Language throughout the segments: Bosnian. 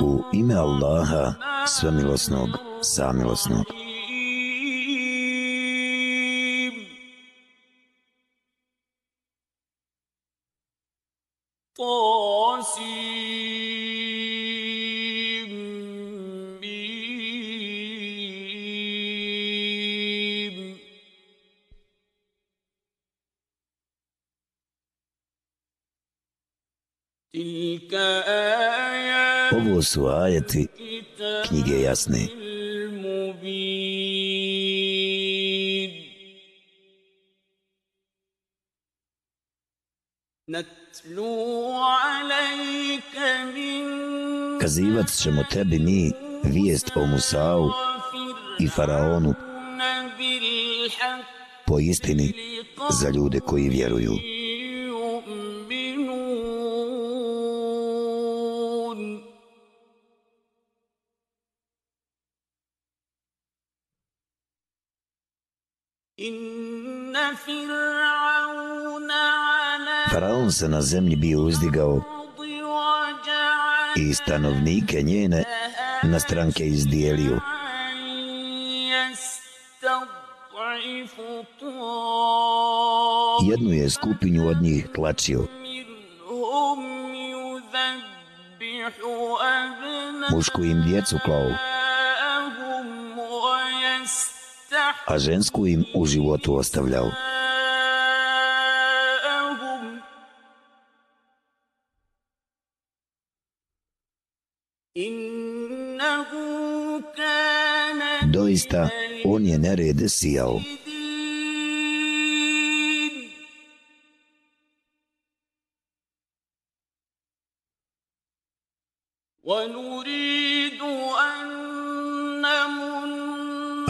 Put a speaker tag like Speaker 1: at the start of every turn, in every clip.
Speaker 1: U ime Allaha, svemilosnog, samilosnog. Ovo su ajeti knjige jasne. Kazivat ćemo tebi mi vijest o Musau i Faraonu po istini za ljude koji vjeruju. Faraon se na zemlji bio uzdigao i stanovnike njene na stranke izdijelio. Jednu je skupinju od njih tlačio. Mušku im djecu klao. A žensku im u životu ostavljao. Doista, on je nered sijao.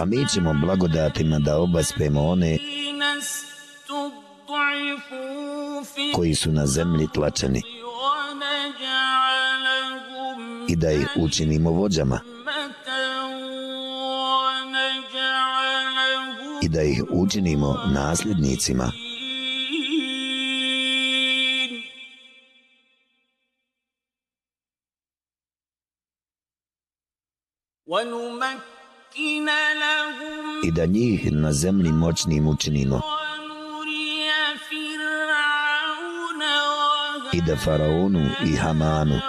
Speaker 1: A mi ćemo blagodatima da obaspemo one koji su na zemlji tlačeni i da ih učinimo vođama i da ih učinimo nasljednicima i da njih na zemlji moćnim učinimo i da Faraonu i Hamanu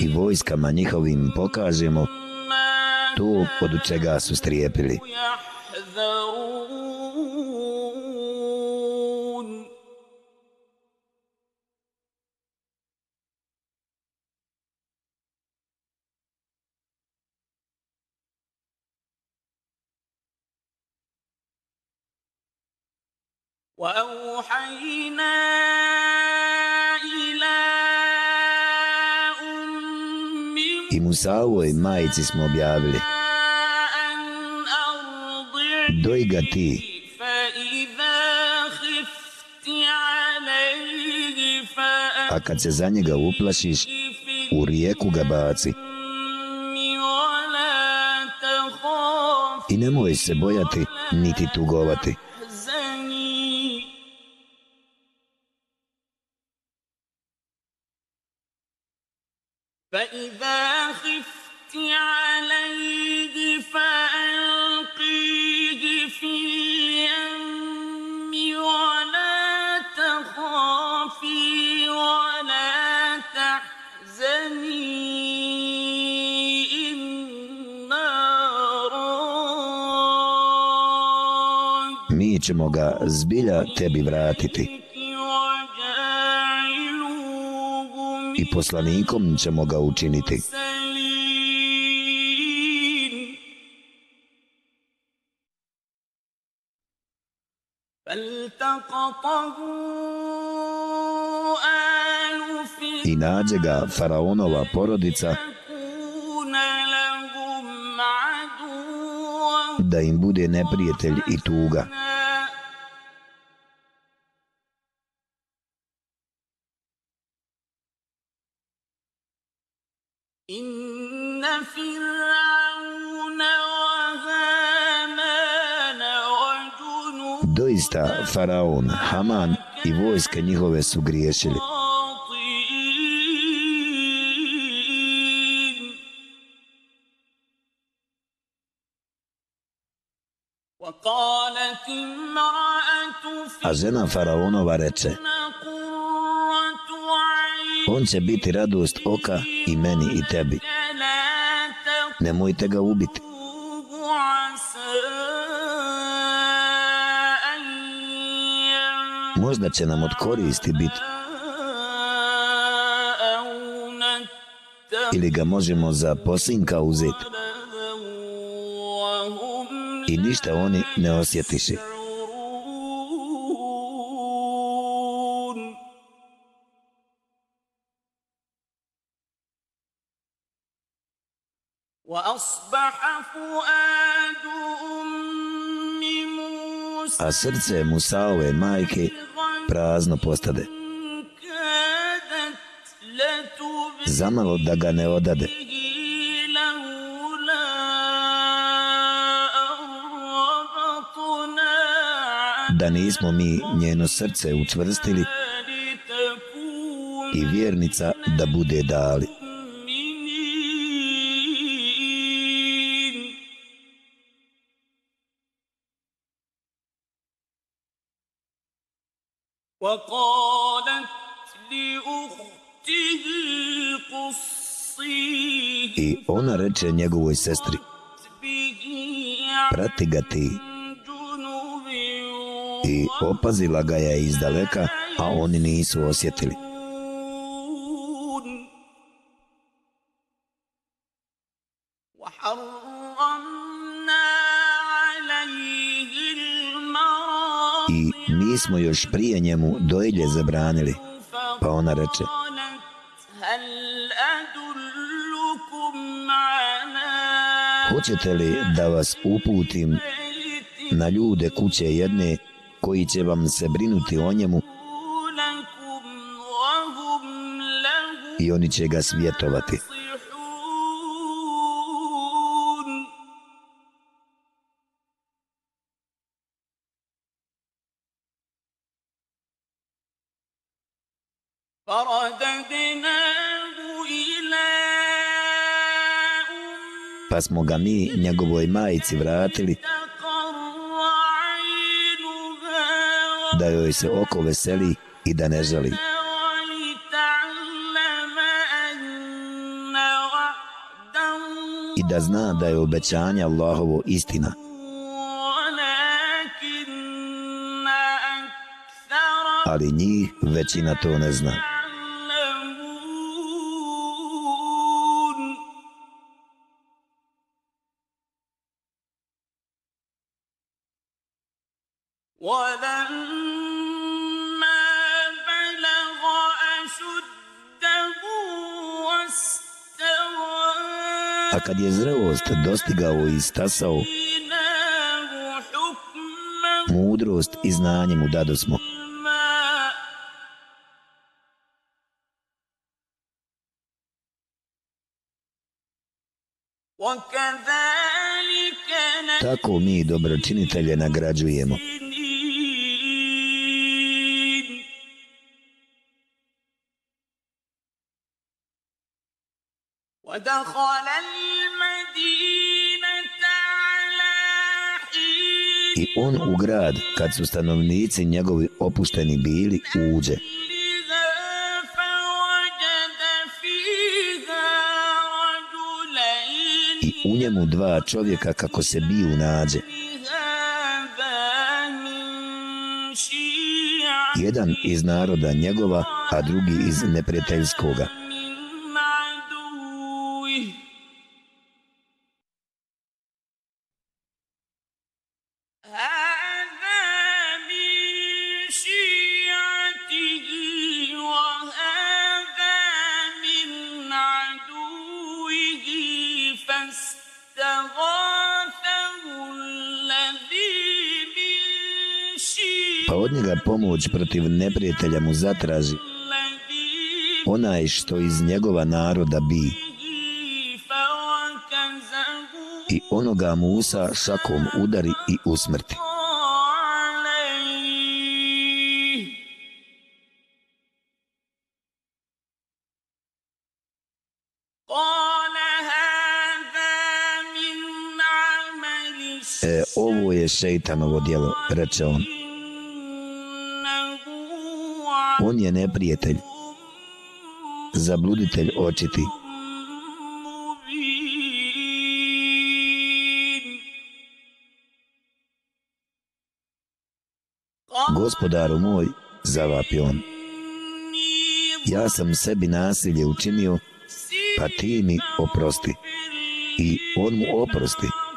Speaker 1: i vojskama njihovim pokažemo to od čega su strijepili. I Musaovoj majici smo objavili. Doj ga ti. A kad se za njega uplašiš U rijeku ga baci. I nemoj se bojati Niti tugovati ćemo ga zbilja tebi vratiti. I poslanikom ćemo ga učiniti. I nađe ga faraonova porodica da im bude neprijatelj i tuga. Doista, Faraon, Haman i vojske njihove su griješili. A žena Faraonova reče, on će biti radost oka i meni i tebi. Nemojte ga ubiti. Možda će nam od koristi biti. Ili ga možemo za posinka uzeti. I ništa oni ne osjetiše. A srce Musaove majke prazno postade. Zamalo da ga ne odade. Da nismo mi njeno srce učvrstili i vjernica da bude dali. Reče njegovoj sestri, prati ga ti. I opazila ga je iz daleka, a oni nisu osjetili. mi smo još prije njemu dojlje zabranili. Pa ona reče, Hoćete li da vas uputim na ljude kuće jedne koji će vam se brinuti o njemu i oni će ga svjetovati? Pa smo ga mi njegovoj majici vratili da joj se oko veseli i da ne žali. I da zna da je obećanje Allahovo istina. Ali njih većina to ne zna. Kad je zrelost dostigao i stasao, mudrost i znanje mu dado smo. Tako mi dobročinitelje nagrađujemo. I on u grad, kad su stanovnici njegovi opušteni bili, uđe. I u njemu dva čovjeka kako se biju nađe. Jedan iz naroda njegova, a drugi iz neprijateljskoga. protiv neprijatelja mu zatraži onaj što iz njegova naroda bi i onoga Musa šakom udari i usmrti. E, ovo je šeitanovo djelo, reče on. On je neprijatelj, zabluditelj očiti. Gospodaru moj, zavapi on, ja sam sebi nasilje učinio, pa ti mi oprosti. I on mu oprosti.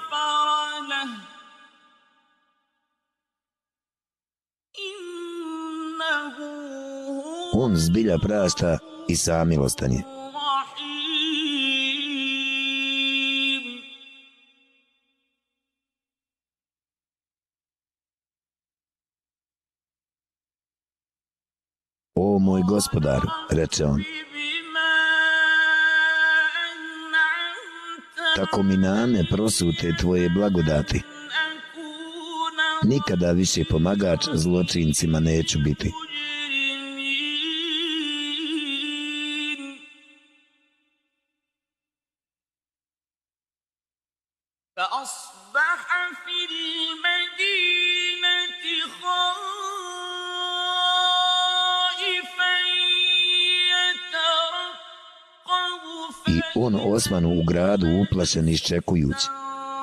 Speaker 1: Zbilja prašta i samilostan je. O moj gospodar, reče on, tako mi name prosute tvoje blagodati. Nikada više pomagač zločincima neću biti. On u gradu uplašen iščekujući.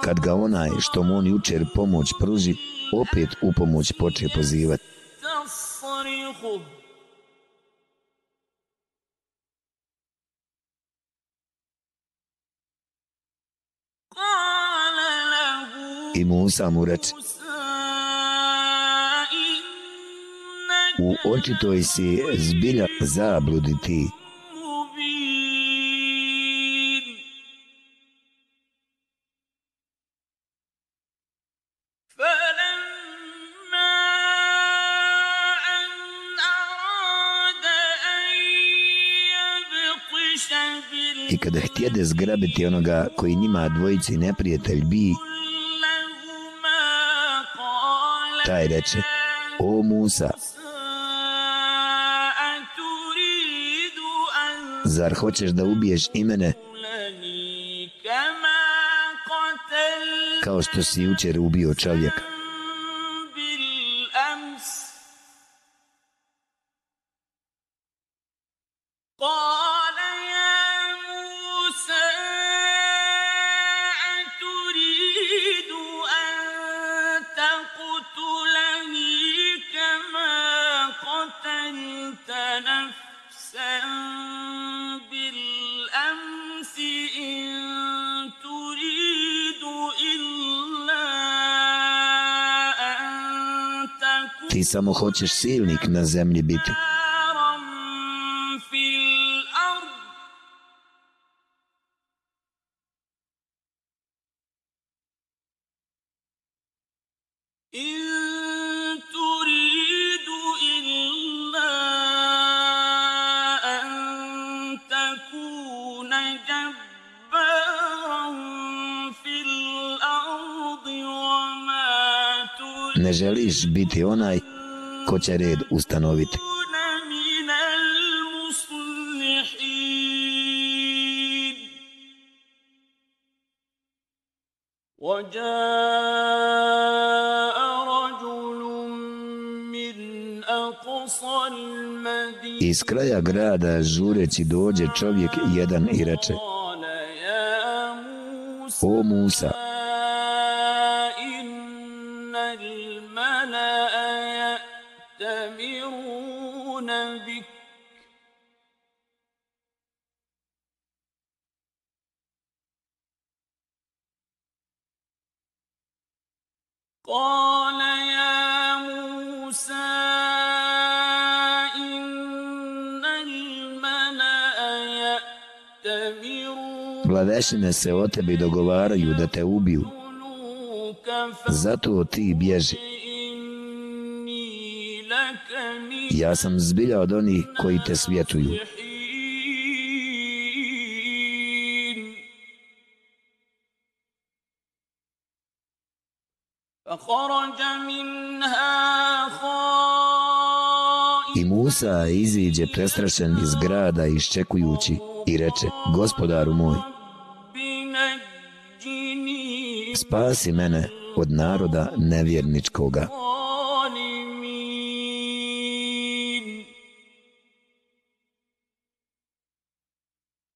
Speaker 1: Kad ga onaj što mu on jučer pomoć pruži, opet u pomoć poče pozivati. I Musa mu reče, u očitoj si zbilja zabludi ti, kada zgrabiti onoga koji njima dvojici neprijatelj bi, taj reče, o Musa, zar hoćeš da ubiješ imene kao što si jučer ubio čovjeka? Samo hoćeš silnik na zemlji biti. Ne želiš biti onaj ko će red ustanoviti. Iz kraja grada žureći dođe čovjek jedan i reče O Musa, Vladešine se o tebi dogovaraju da te ubiju. Zato ti bježi. Ja sam zbilja od onih koji te svjetuju. I Musa iziđe prestrašen iz grada iščekujući i reče, gospodaru moj, spasi mene od naroda nevjerničkoga.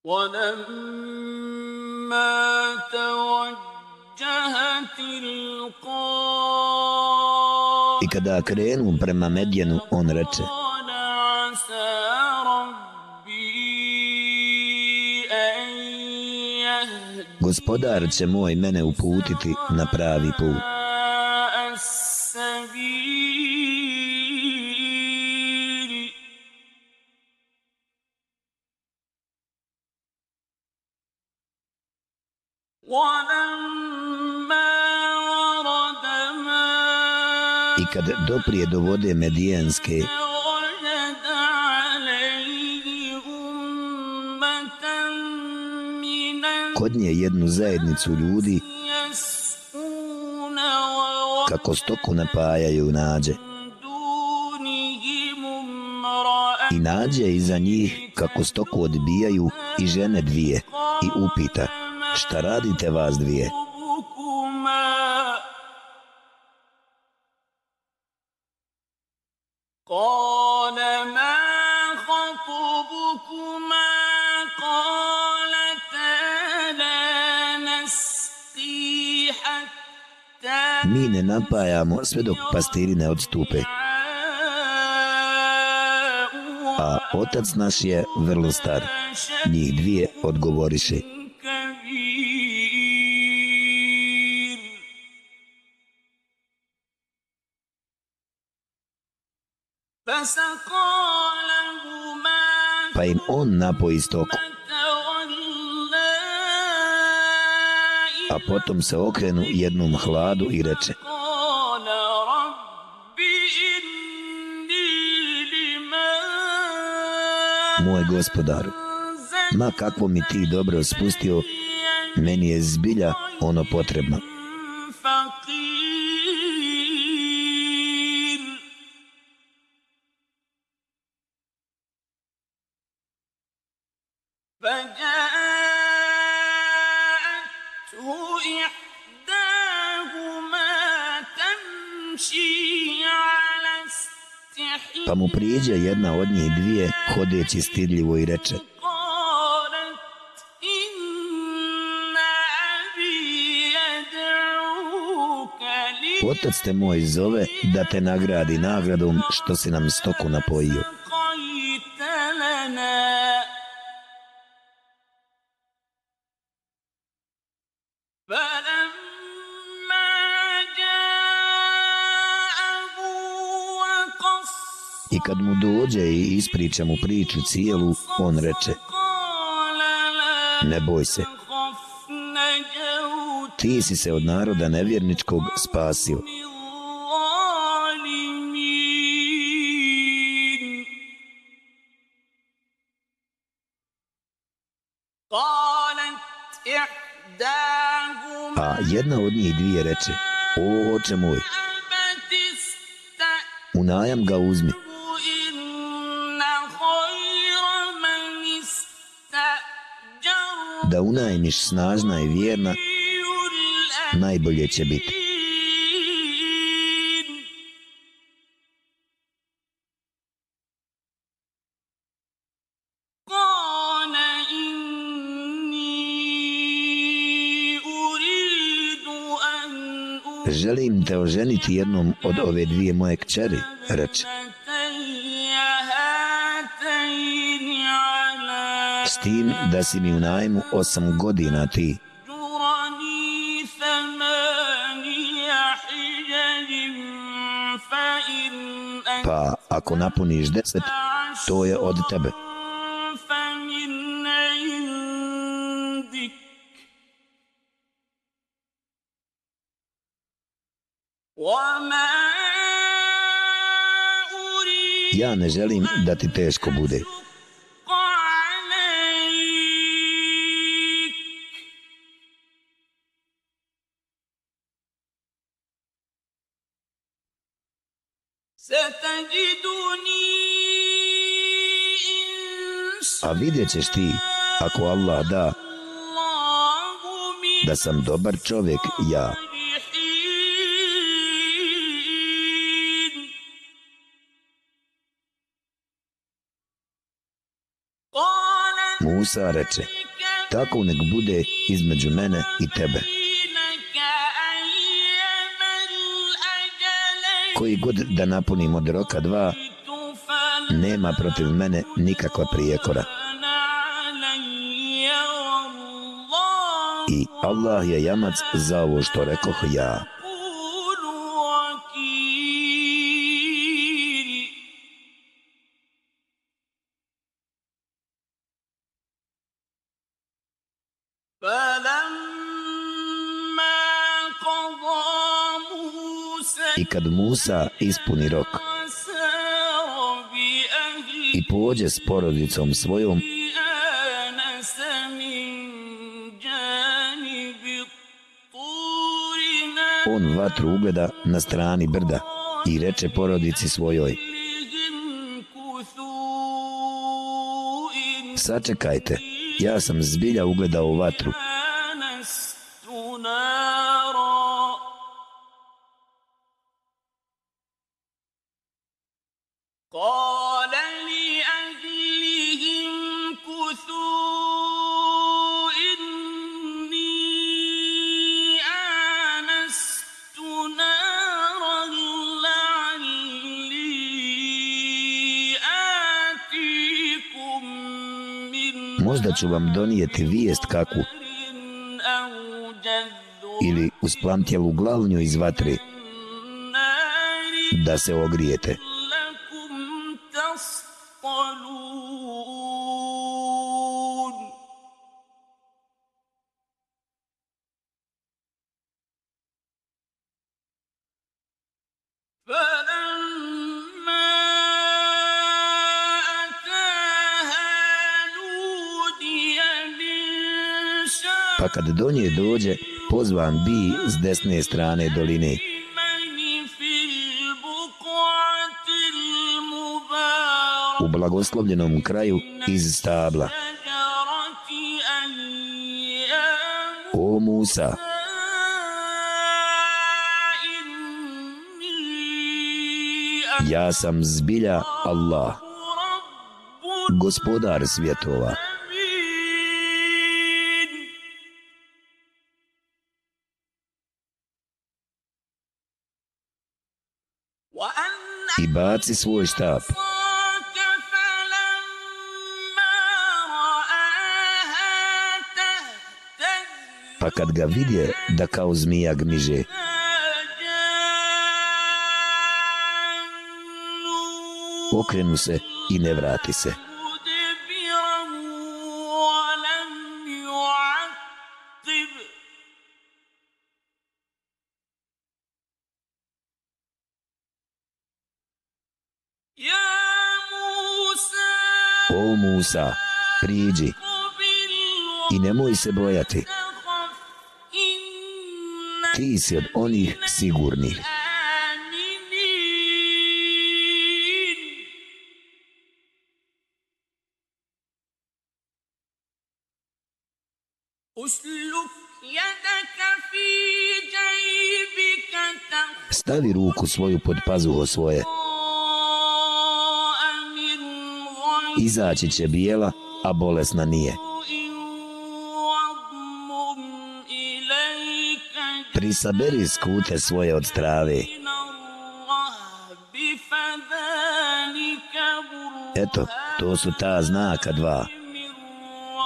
Speaker 1: I kada krenu prema Medjenu, on reče, Gospodar će moj mene uputiti na pravi put. Kad doprije do vode Medijenske, kod nje jednu zajednicu ljudi kako stoku napajaju nađe. I nađe iza njih kako stoku odbijaju i žene dvije i upita šta radite vas dvije? Mi ne napajamo sve dok pastiri ne odstupe. A otac naš je vrlo star. Njih dvije odgovoriše. Pa im on napoji stoku. a potom se okrenu jednom hladu i reče Moj gospodaru, ma kako mi ti dobro spustio, meni je zbilja ono potrebno. Od njih dvije hodeći stidljivo i reče Otac te moj zove da te nagradi nagradom što si nam stoku napojio. I kad mu dođe i ispriča mu priču cijelu, on reče, ne boj se, ti si se od naroda nevjerničkog spasio. A jedna od njih dvije reče, o oče moj, u najam ga uzmi. Da unajmiš snažna i vjerna, najbolje će biti. Želim te oženiti jednom od ove dvije moje kćeri, reče. Tim da si mi u najmu osam godina ti. Pa ako napuniš deset, to je od tebe. Ja ne želim da ti teško bude. Ćeš ti, ako Allah da, da sam dobar čovjek ja. Musa reče, tako nek bude između mene i tebe. Koji god da napunim od roka dva, nema protiv mene nikakva prijekora. I Allah je jamac za ovo što rekoh ja. I kad Musa ispuni rok i pođe s porodicom svojom, on vatru ugleda na strani brda i reče porodici svojoj Sačekajte, ja sam zbilja ugledao vatru. Ću vam donijeti vijest kakvu ili usplamtjelu glavnju iz vatre da se ogrijete. Pa kad do nje dođe, pozvan bi s desne strane doline. U blagoslovljenom kraju iz stabla. O Musa, ja sam zbilja Allah, gospodar svjetova. Baci svoj štap. Pa kad ga vidje da kao zmija gmiže, okrenu se i ne vrati se. Musa, priđi i nemoj se bojati. Ti si od onih sigurnih. Stavi ruku svoju pod pazuho svoje. Izaći će bijela, a bolesna nije. Prisaberi skute svoje od strave. Eto, to su ta znaka dva.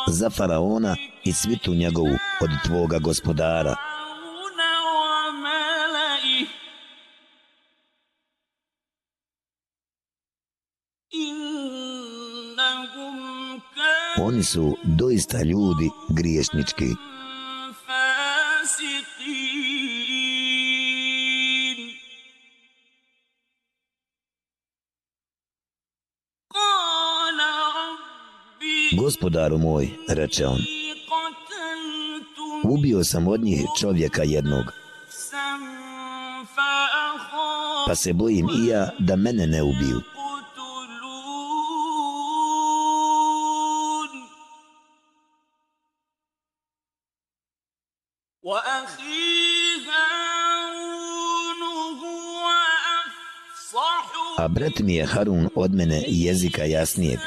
Speaker 1: Za faraona i svitu njegovu od tvoga gospodara. Oni su doista ljudi griješnički. Gospodaru moj, reče on, ubio sam od njih čovjeka jednog, pa se bojim i ja da mene ne ubiju. A brat mi je Harun od mene jezika jasnijeg.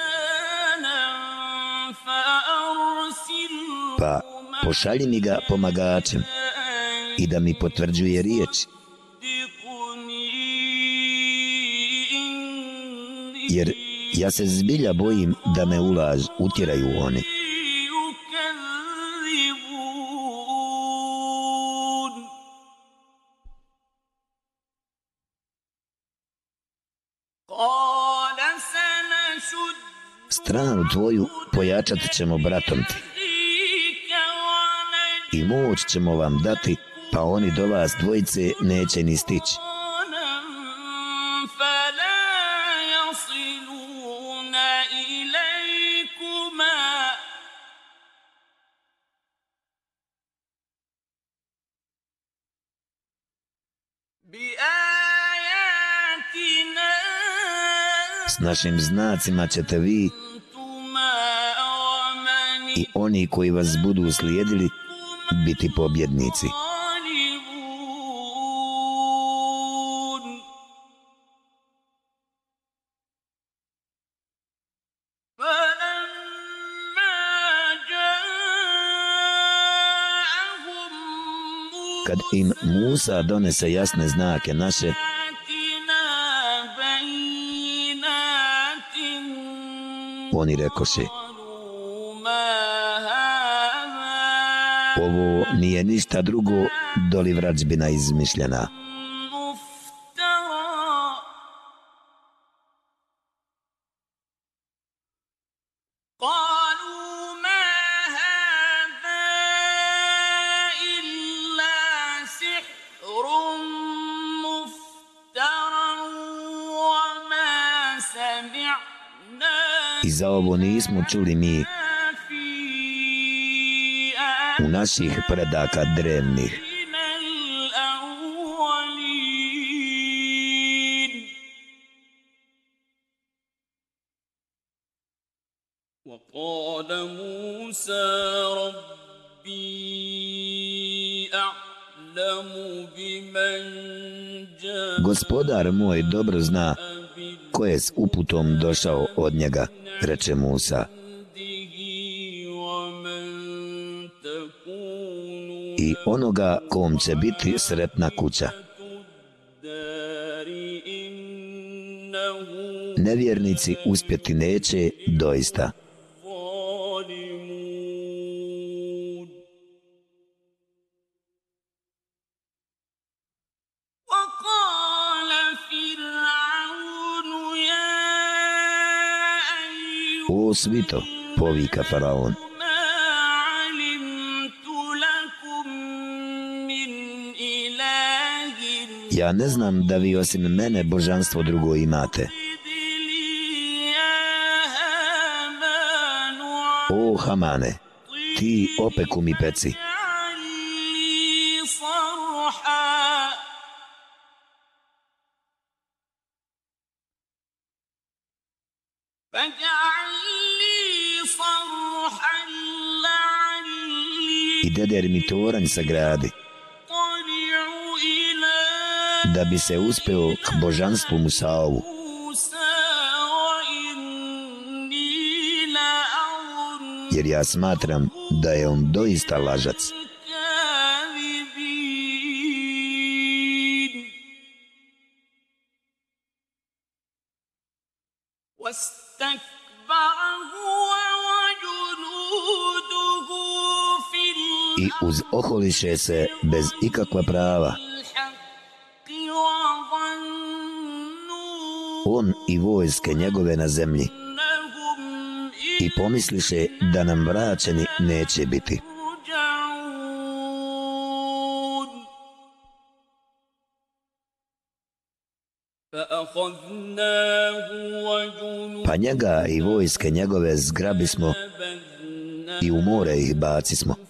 Speaker 1: Pa pošalji mi ga pomagačem i da mi potvrđuje riječi. Jer ja se zbilja bojim da me ulaz utjeraju oni. Tvoju pojačat ćemo bratom ti. I moć ćemo vam dati, pa oni do vas dvojice neće ni stići. S našim znacima ćete vi i oni koji vas budu slijedili biti pobjednici. Kad im Musa donese jasne znake naše, oni rekoše, Ovo nije ništa drugo doli vrađbina izmišljena. I za ovo nismo čuli mi u naših predaka drevnih. Gospodar moj dobro zna ko je s uputom došao od njega, reče Musa. I onoga kom će biti sretna kuća. Nevjernici uspjeti neće doista. O svito, povika faraon. Ja ne znam da vi osim mene božanstvo drugo imate. O Hamane, ti opeku mi peci. I deder mi toranj sagradi da bi se uspeo k božanstvu Musaovu. Jer ja smatram da je on doista lažac. I uz oholiše se bez ikakva prava. On i vojske njegove na zemlji i pomisliše da nam vraćeni neće biti. Pa njega i vojske njegove zgrabi smo i u more ih baci smo.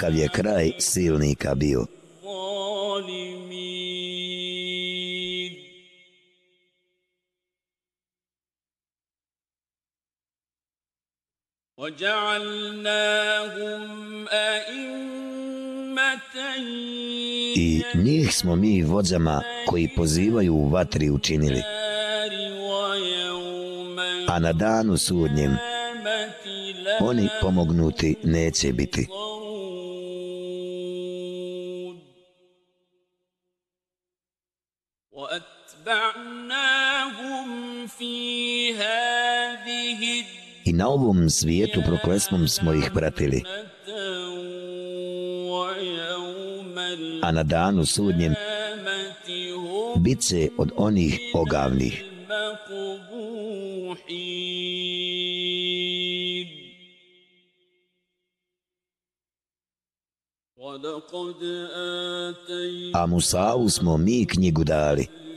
Speaker 1: Kakav je kraj silnika bio. I njih smo mi vođama koji pozivaju u vatri učinili. A na danu sudnjem oni pomognuti neće biti. I na ovom svijetu proklesnom smo ih pratili. A na danu sudnjem bit će od onih ogavnih. A Musa'u smo mi knjigu dali.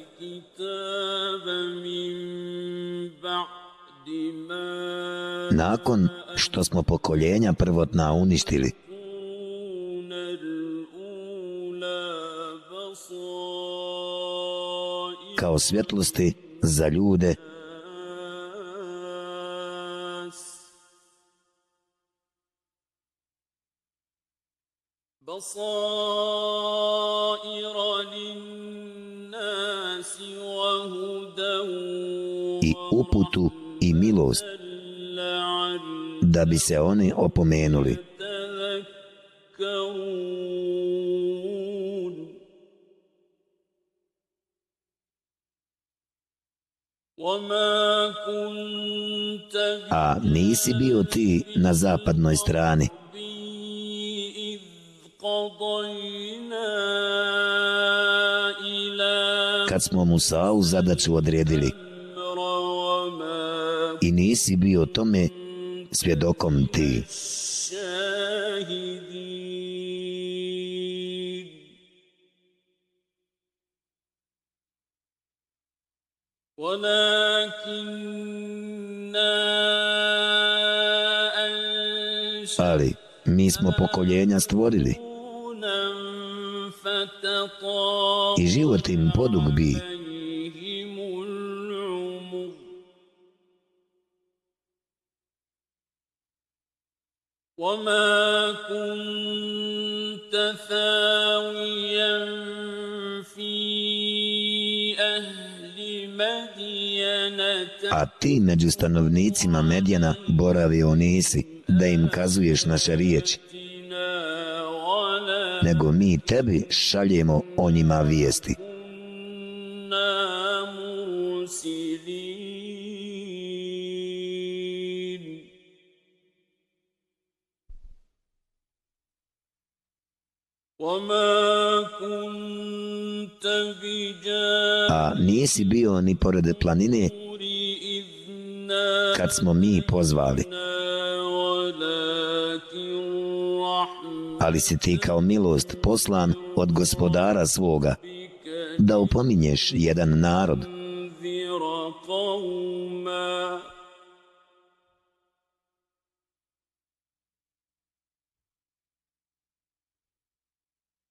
Speaker 1: Nakon što smo pokoljenja prvotna uništili, kao svjetlosti za ljude i uputu i milost da bi se oni opomenuli. A nisi bio ti na zapadnoj strani kad smo Musa'u zadaću odredili. I nisi bio tome svjedokom ti. Ali mi smo pokoljenja stvorili i život im podug bi. A ti među stanovnicima Medjana boravio nisi da im kazuješ naše riječi nego mi tebi šaljemo o njima vijesti. A nisi bio ni pored planine kad smo mi pozvali ali si ti kao milost poslan od gospodara svoga da upominješ jedan narod.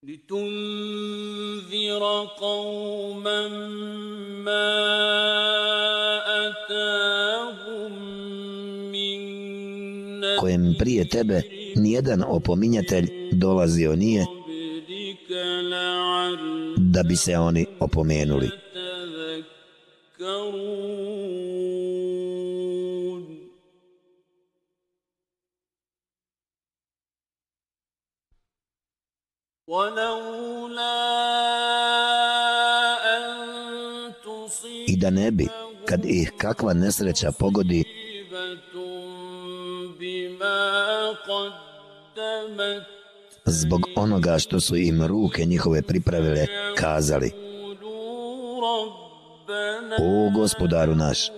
Speaker 1: لتنذر قوما ما أتاهم من kojem prije tebe nijedan opominjatelj dolazio nije da bi se oni opomenuli. I da ne bi, kad ih kakva nesreća pogodi, zbog onoga što su im ruke njihove pripravile, kazali O gospodaru naš,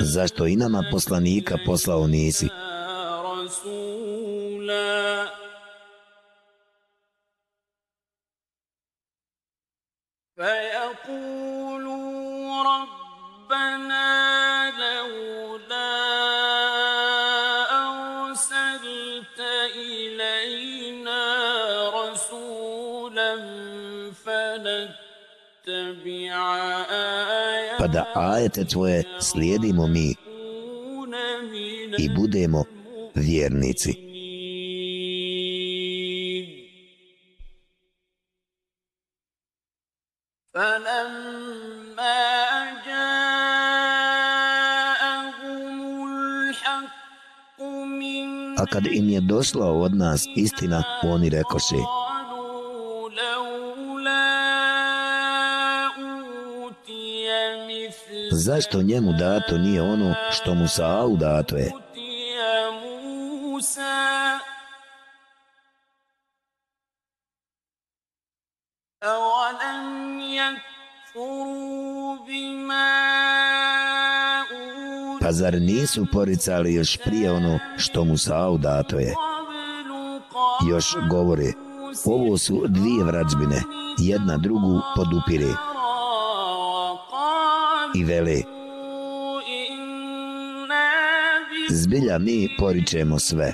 Speaker 1: zašto i nama poslanika poslao nisi? Da ajete tvoje slijedimo mi. i budemo vjernici. A kad im je došla od nas istina, oni rekoše, zašto njemu dato nije ono što mu sa au dato je? Pa zar nisu poricali još prije ono što mu sa au dato je? Još govore, ovo su dvije vrađbine, jedna drugu podupire i vele. Zbilja mi poričemo sve.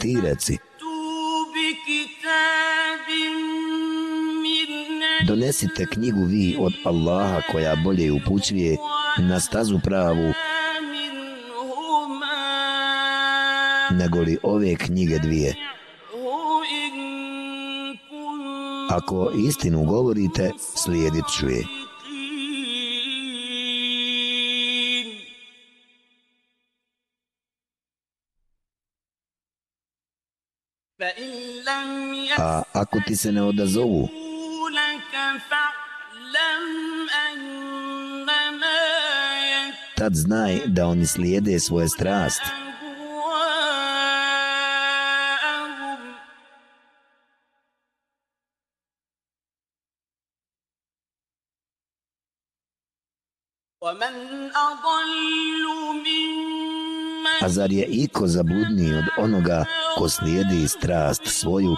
Speaker 1: Ti reci. Donesite knjigu vi od Allaha koja bolje upućuje na stazu pravu. Nego li ove knjige dvije. Ako istinu govorite, slijedit ću je. A ako ti se ne odazovu, tad znaj da oni slijede svoje strasti. A zar je iko zabludniji od onoga ko slijedi strast svoju,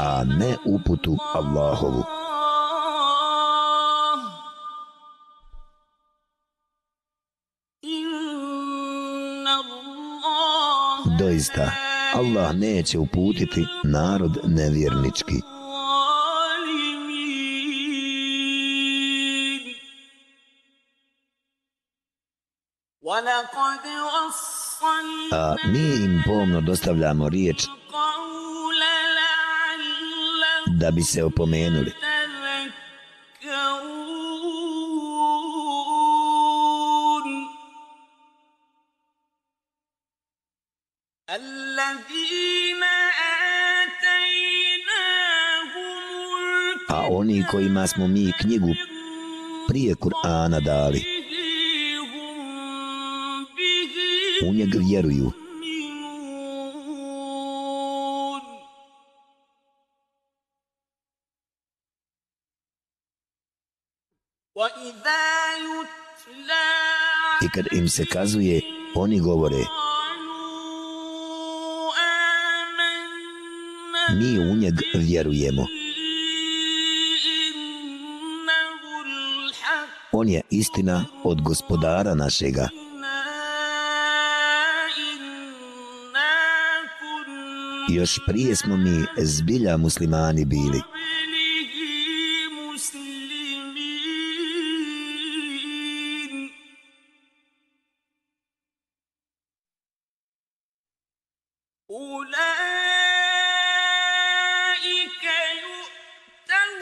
Speaker 1: a ne uputu Allahovu? Doista, Allah neće uputiti narod nevjernički. A mi im pomno dostavljamo riječ da bi se opomenuli. A oni kojima smo mi knjigu prije Kur'ana dali, u njega vjeruju. I kad im se kazuje, oni govore Mi u njeg vjerujemo. On je istina od gospodara našega. Još prije smo mi zbilja muslimani bili.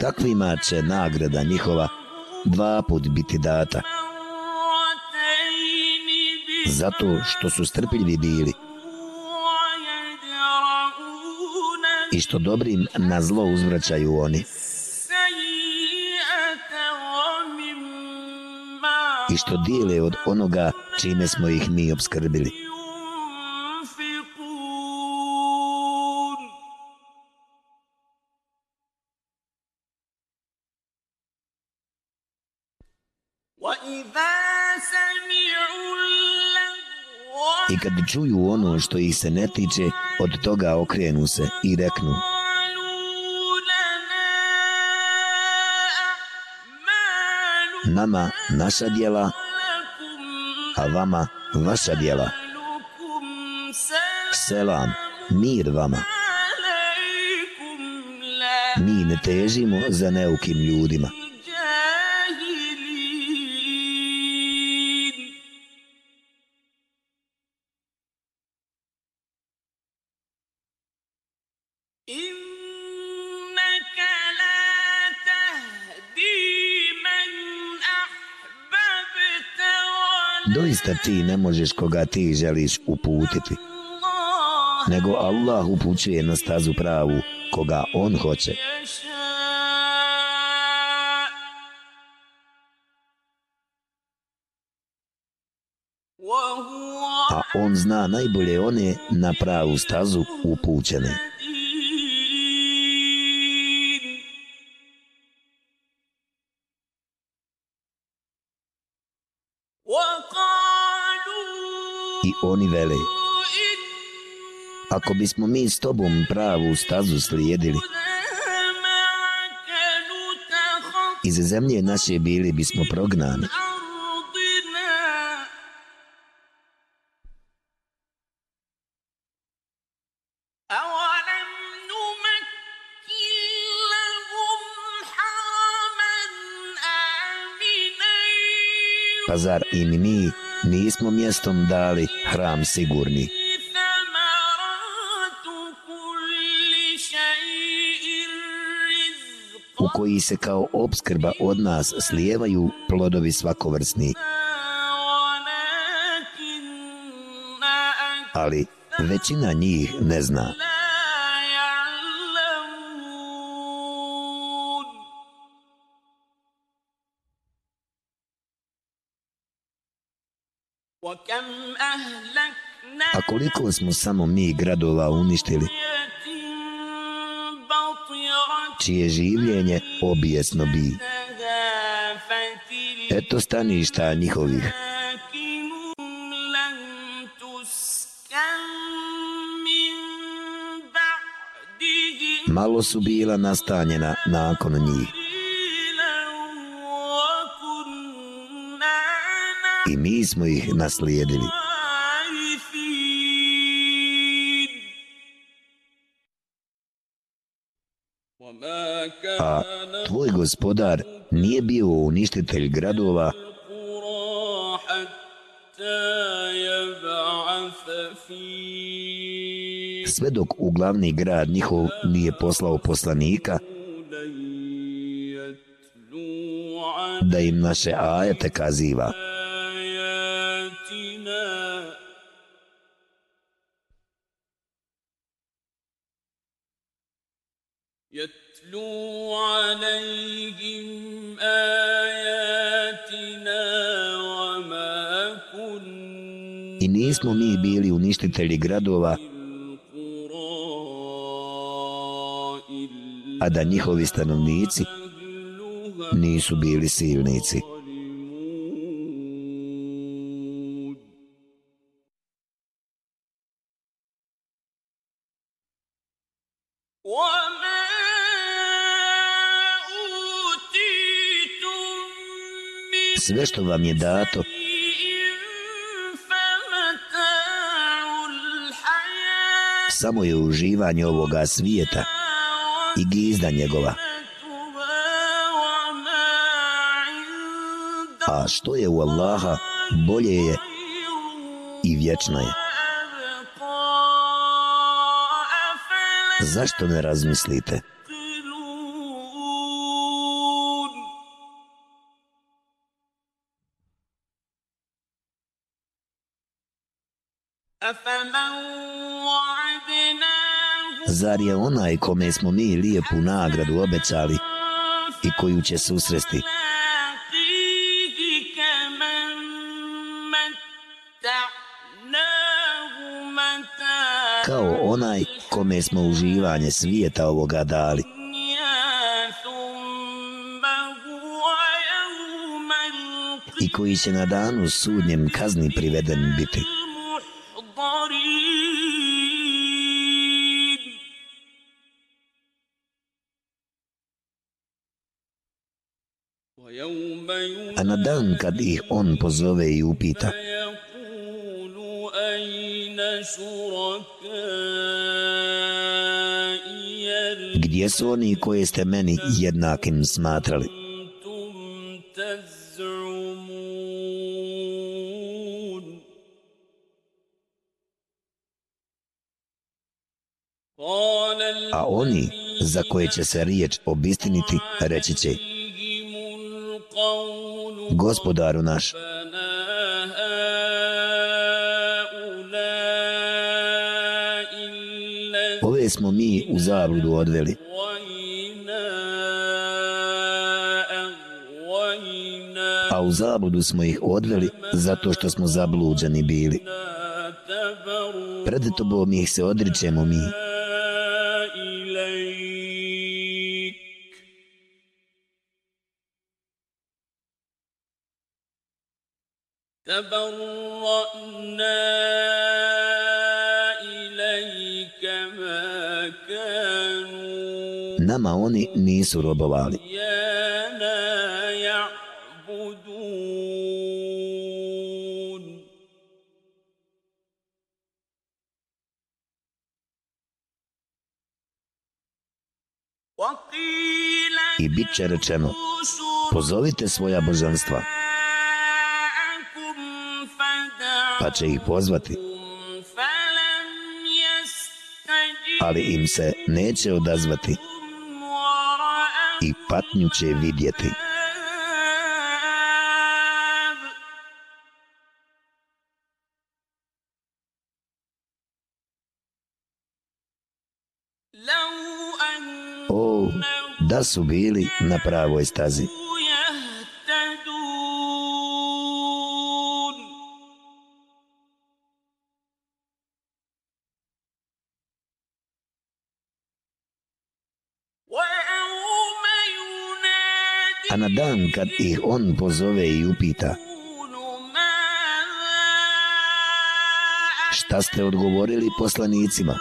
Speaker 1: Takvima će nagrada njihova dva put biti data. Zato što su strpljivi bili. I što dobrim na zlo uzvraćaju oni. I što dijele od onoga čime smo ih mi obskrbili. Kad čuju ono što ih se ne tiče, od toga okrenu se i reknu Nama naša djela, a vama vaša djela. Selam mir vama. Mi ne težimo za neukim ljudima. Doista ti ne možeš koga ti želiš uputiti, nego Allah upućuje na stazu pravu koga on hoće. A on zna najbolje one na pravu stazu upućene. I oni vele, ako bismo mi s tobom pravu stazu slijedili, iz zemlje naše bili bismo prognani. Pa zar im mi nismo mjestom dali hram sigurni? u koji se kao obskrba od nas slijevaju plodovi svakovrsni. Ali većina njih ne zna. Koliko smo samo mi gradova uništili, čije življenje obijesno bi. Eto staništa njihovih. Malo su bila nastanjena nakon njih. I mi smo ih naslijedili. A tvoj gospodar nije bio uništitelj gradova sve dok u glavni grad njihov nije poslao poslanika da im naše ajete kaziva. I nismo mi bili uništitelji gradova, a da njihovi stanovnici nisu bili silnici. Sve što vam je dato samo je uživanje ovoga svijeta i gizda njegova. A što je u Allaha, bolje je i vječno je. Zašto ne razmislite? Zar je onaj kome smo mi lijepu nagradu obećali i koju će susresti? Kao onaj kome smo uživanje svijeta ovoga dali. I koji će na danu sudnjem kazni priveden biti. A na dan kad ih on pozove i upita Gdje su oni koje ste meni jednakim smatrali? A oni za koje će se riječ obistiniti, reći će Gospodaru naš, ove smo mi u zabludu odveli. A u zabludu smo ih odveli zato što smo zabluđani bili. Pred tobom ih se odričemo mi. Nama oni nisu robovali. I bit će rečeno, pozovite svoja božanstva, pa će ih pozvati. Ali im se neće odazvati i patnju će vidjeti. O, da su bili na pravoj stazi. Kad ih on pozove i upita Šta ste odgovorili poslanicima?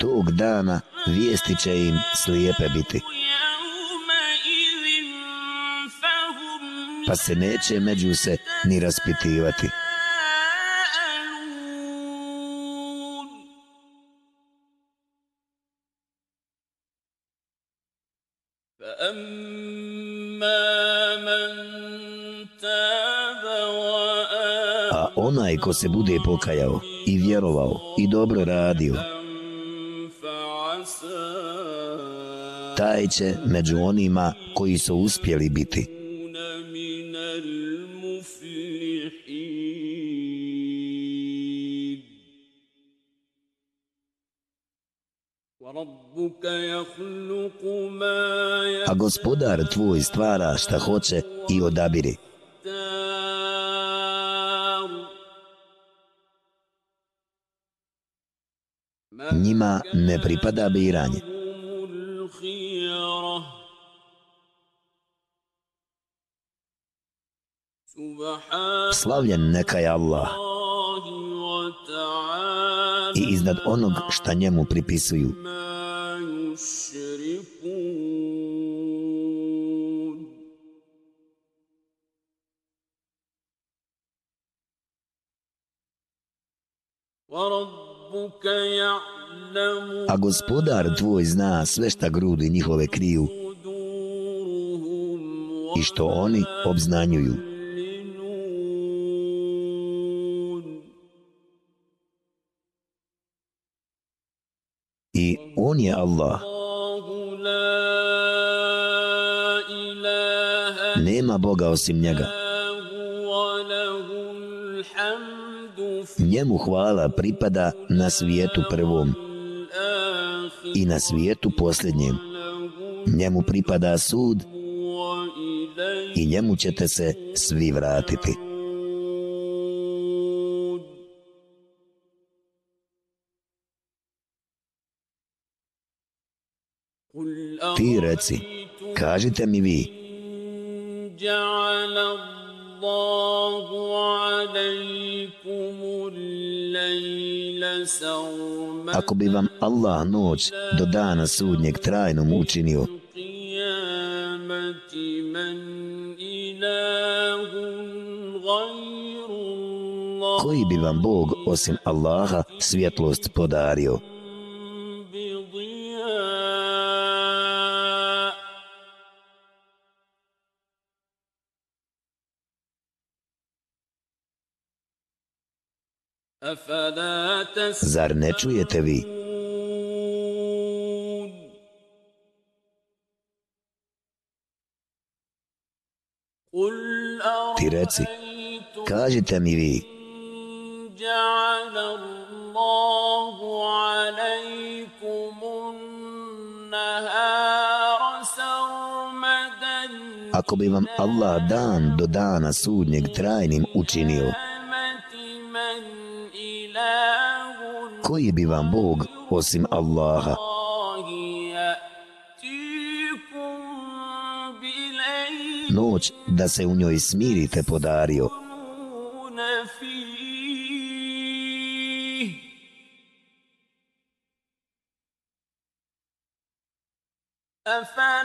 Speaker 1: Tog dana vijesti će im slijepe biti. Pa se neće među se ni raspitivati. A onaj ko se bude pokajao i vjerovao i dobro radio, taj će među onima koji su uspjeli biti. A gospodar tvoj stvara šta hoće i odabiri. Njima ne pripada biranje. Slavljen neka je Allah i iznad onog šta njemu pripisuju. A gospodar tvoj zna sve šta grudi njihove kriju i što oni obznanjuju. On je Allah. Nema Boga osim njega. Njemu hvala pripada na svijetu prvom i na svijetu posljednjem. Njemu pripada sud i njemu ćete se svi vratiti. Ti reci, kažite mi vi. جعل الله عليكم Ako bi vam Allah noć do dana sudnjeg trajnom učinio, koji bi vam Bog osim Allaha svjetlost podario? Zar ne čujete vi? Ti reci, kažite mi vi, Ako bi vam Allah dan do dana sudnjeg trajnim učinio, koji bi vam Bog osim Allaha? Noć da se u njoj smirite podario.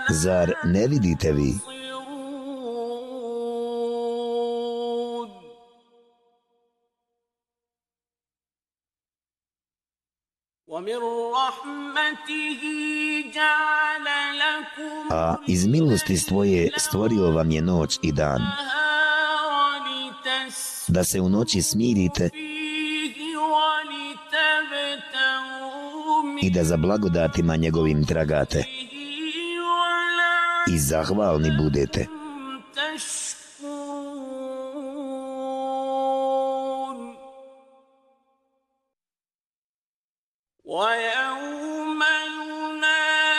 Speaker 1: Zar ne vidite vi? A iz milosti svoje stvorio vam je noć i dan. Da se u noći smirite i da za blagodatima njegovim tragate i zahvalni budete.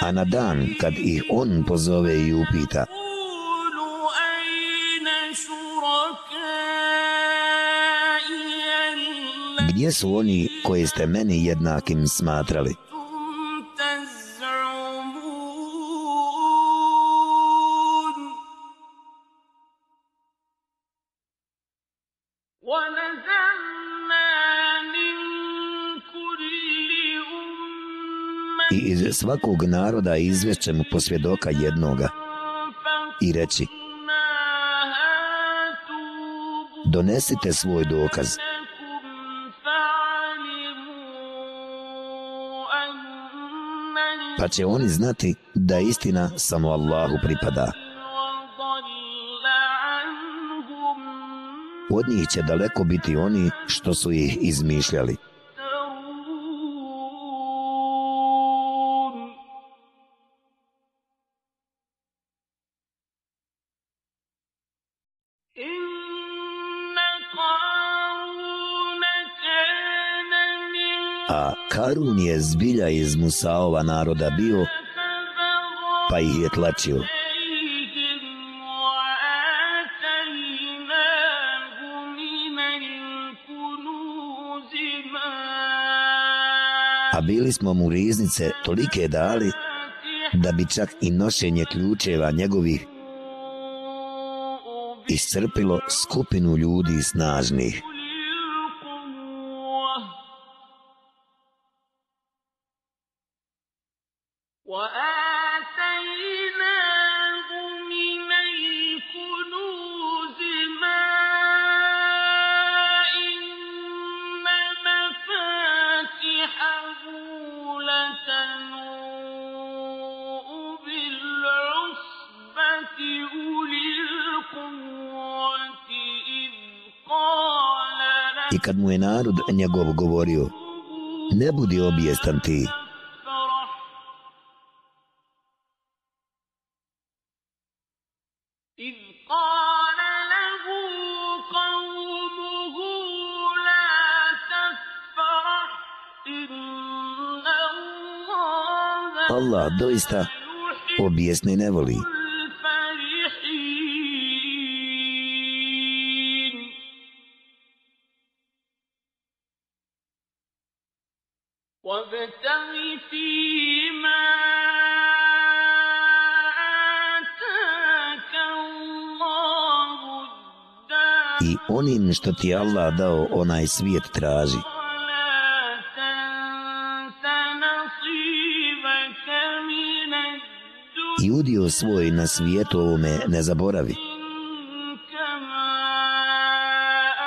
Speaker 1: A na dan kad ih on pozove i upita Gdje su oni koje ste meni jednakim smatrali? Svakog naroda izvešćemo posvjedoka jednoga i reći donesite svoj dokaz. Pa će oni znati da istina samo Allahu pripada. Od njih će daleko biti oni što su ih izmišljali. Harun je zbilja iz Musaova naroda bio, pa ih je tlačio. A bili smo mu riznice tolike dali, da bi čak i nošenje ključeva njegovih iscrpilo skupinu ljudi snažnih. Kad mu je narod njegov govorio, ne budi obijestan ti. Allah doista obijesni ne voli. I onim što ti Allah dao onaj svijet traži. I udio svoj na svijetu ovome ne zaboravi.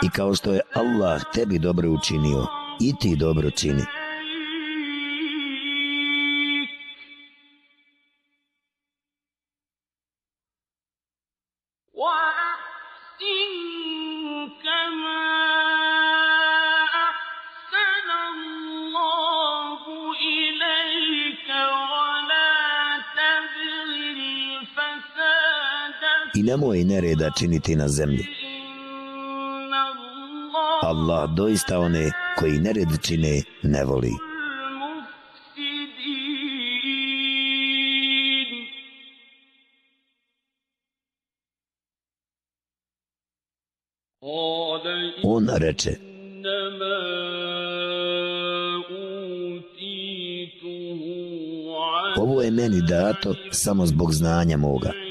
Speaker 1: I kao što je Allah tebi dobro učinio, i ti dobro čini. Činiti na zemlji. Allah doista one koji nered čine ne voli. On reče, ovo je meni dato samo zbog znanja moga.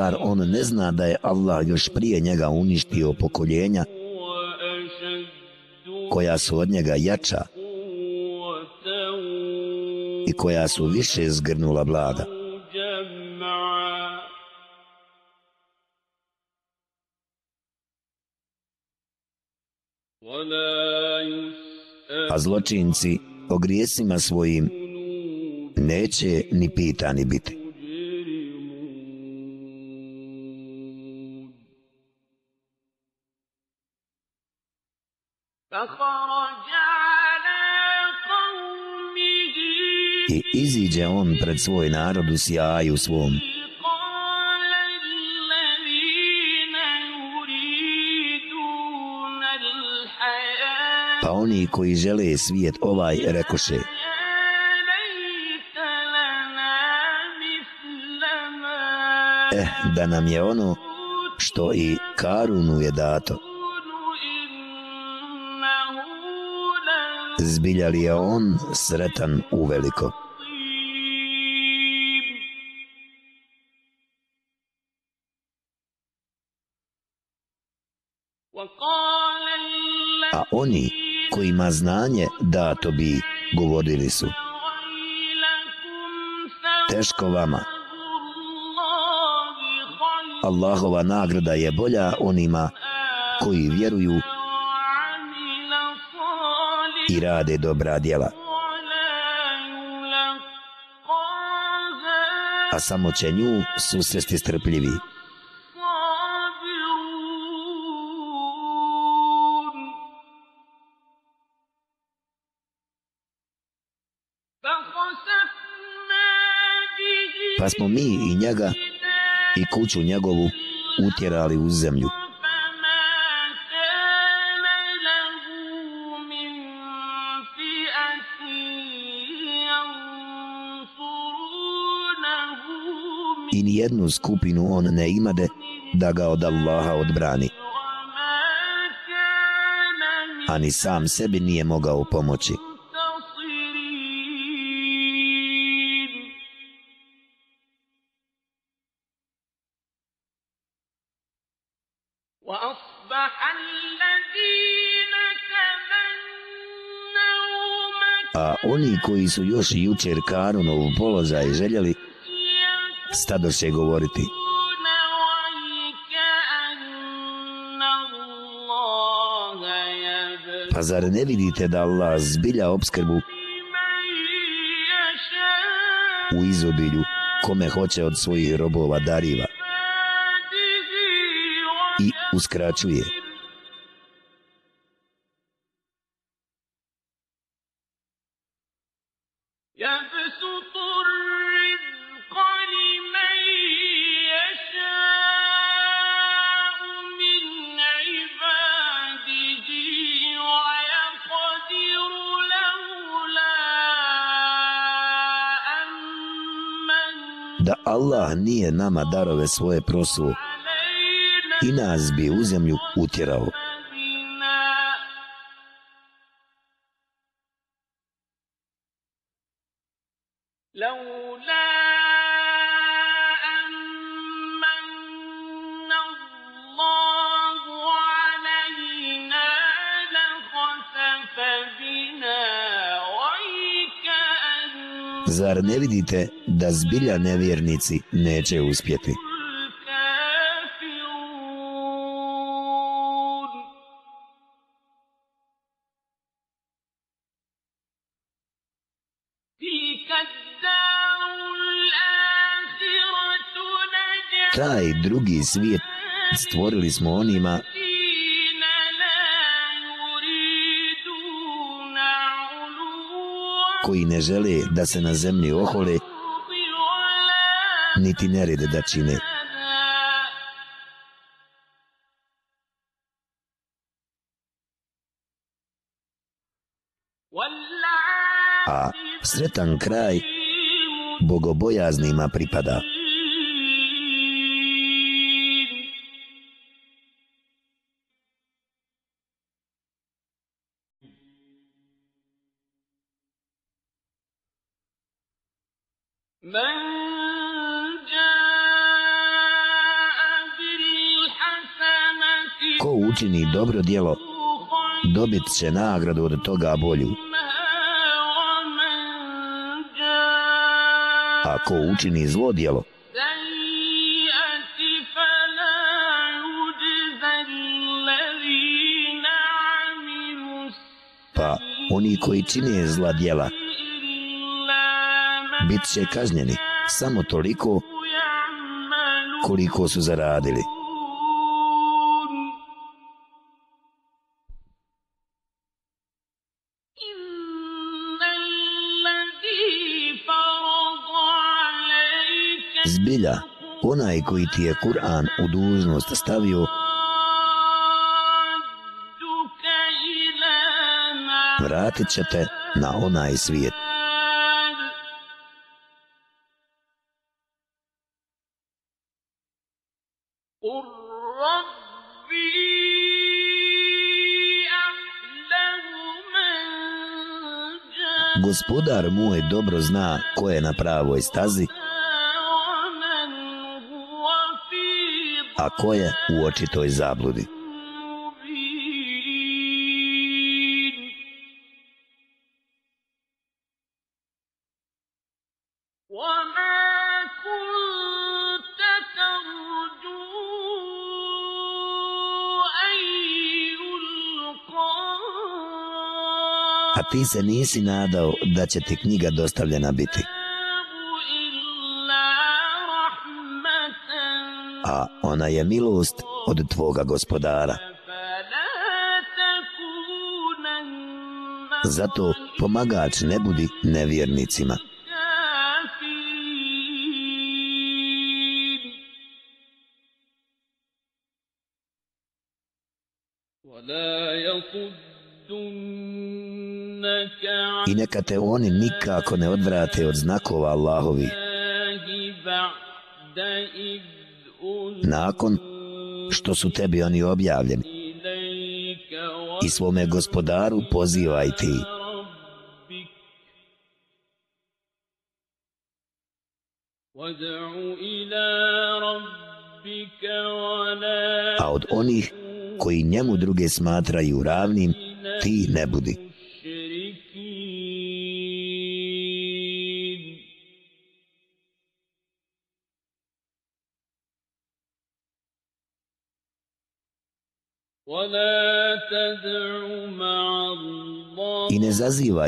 Speaker 1: Zar on ne zna da je Allah još prije njega uništio pokoljenja koja su od njega jača i koja su više zgrnula blaga? A zločinci o grijesima svojim neće ni pitani biti. I iziđe on pred svoj narod u sjaju svom. Pa oni koji žele svijet ovaj rekoše, Eh, da nam je ono što i Karunu je dato. Zbilja li je on sretan u veliko? A oni kojima znanje dato bi govorili su. Teško vama. Allahova nagrada je bolja onima koji vjeruju i rade dobra djela. A samo će nju susresti strpljivi. Pa smo mi i njega i kuću njegovu utjerali u zemlju. Jednu skupinu on ne imade da ga od Allaha odbrani. Ani sam sebi nije mogao pomoći. A oni koji su još jučer Karunov položaj željeli, stadoše govoriti. Pa zar ne vidite da Allah zbilja obskrbu u izobilju kome hoće od svojih robova dariva i uskraćuje? Nama darove svoje prosuo i nas bi u zemlju utjerao. Vidite da zbilja nevjernici neće uspjeti? Taj drugi svijet stvorili smo onima koji ne žele da se na zemlji ohole, niti nerede da čine. A sretan kraj bogobojaznima pripada. Učini dobro djelo, dobit će nagradu od toga bolju. A ko učini zlo djelo, pa oni koji čine zla djela, bit će kažnjeni samo toliko koliko su zaradili. Onaj koji ti je Kur'an u dužnost stavio, vratit će te na onaj svijet. Gospodar moj dobro zna ko je na pravoj stazi, a ko je u očitoj zabludi. a ti se nisi nadao da će ti knjiga dostavljena biti. A ona je milost od tvoga gospodara. Zato pomagač ne budi nevjernicima. i neka te oni nikako ne odvrate od znakova Allahovi. Nakon što su tebi oni objavljeni i svome gospodaru pozivaj ti. A od onih koji njemu druge smatraju ravnim, ti ne budi.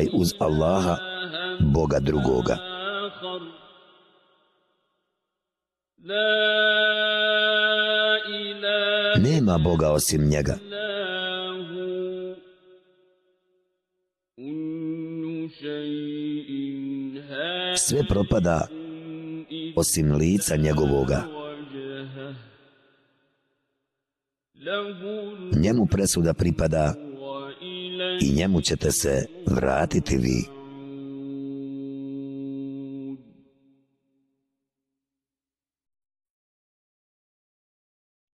Speaker 1: Zazivaj uz Allaha Boga drugoga. Nema Boga osim njega. Sve propada osim lica njegovoga. Njemu presuda pripada i njemu ćete se vratiti vi.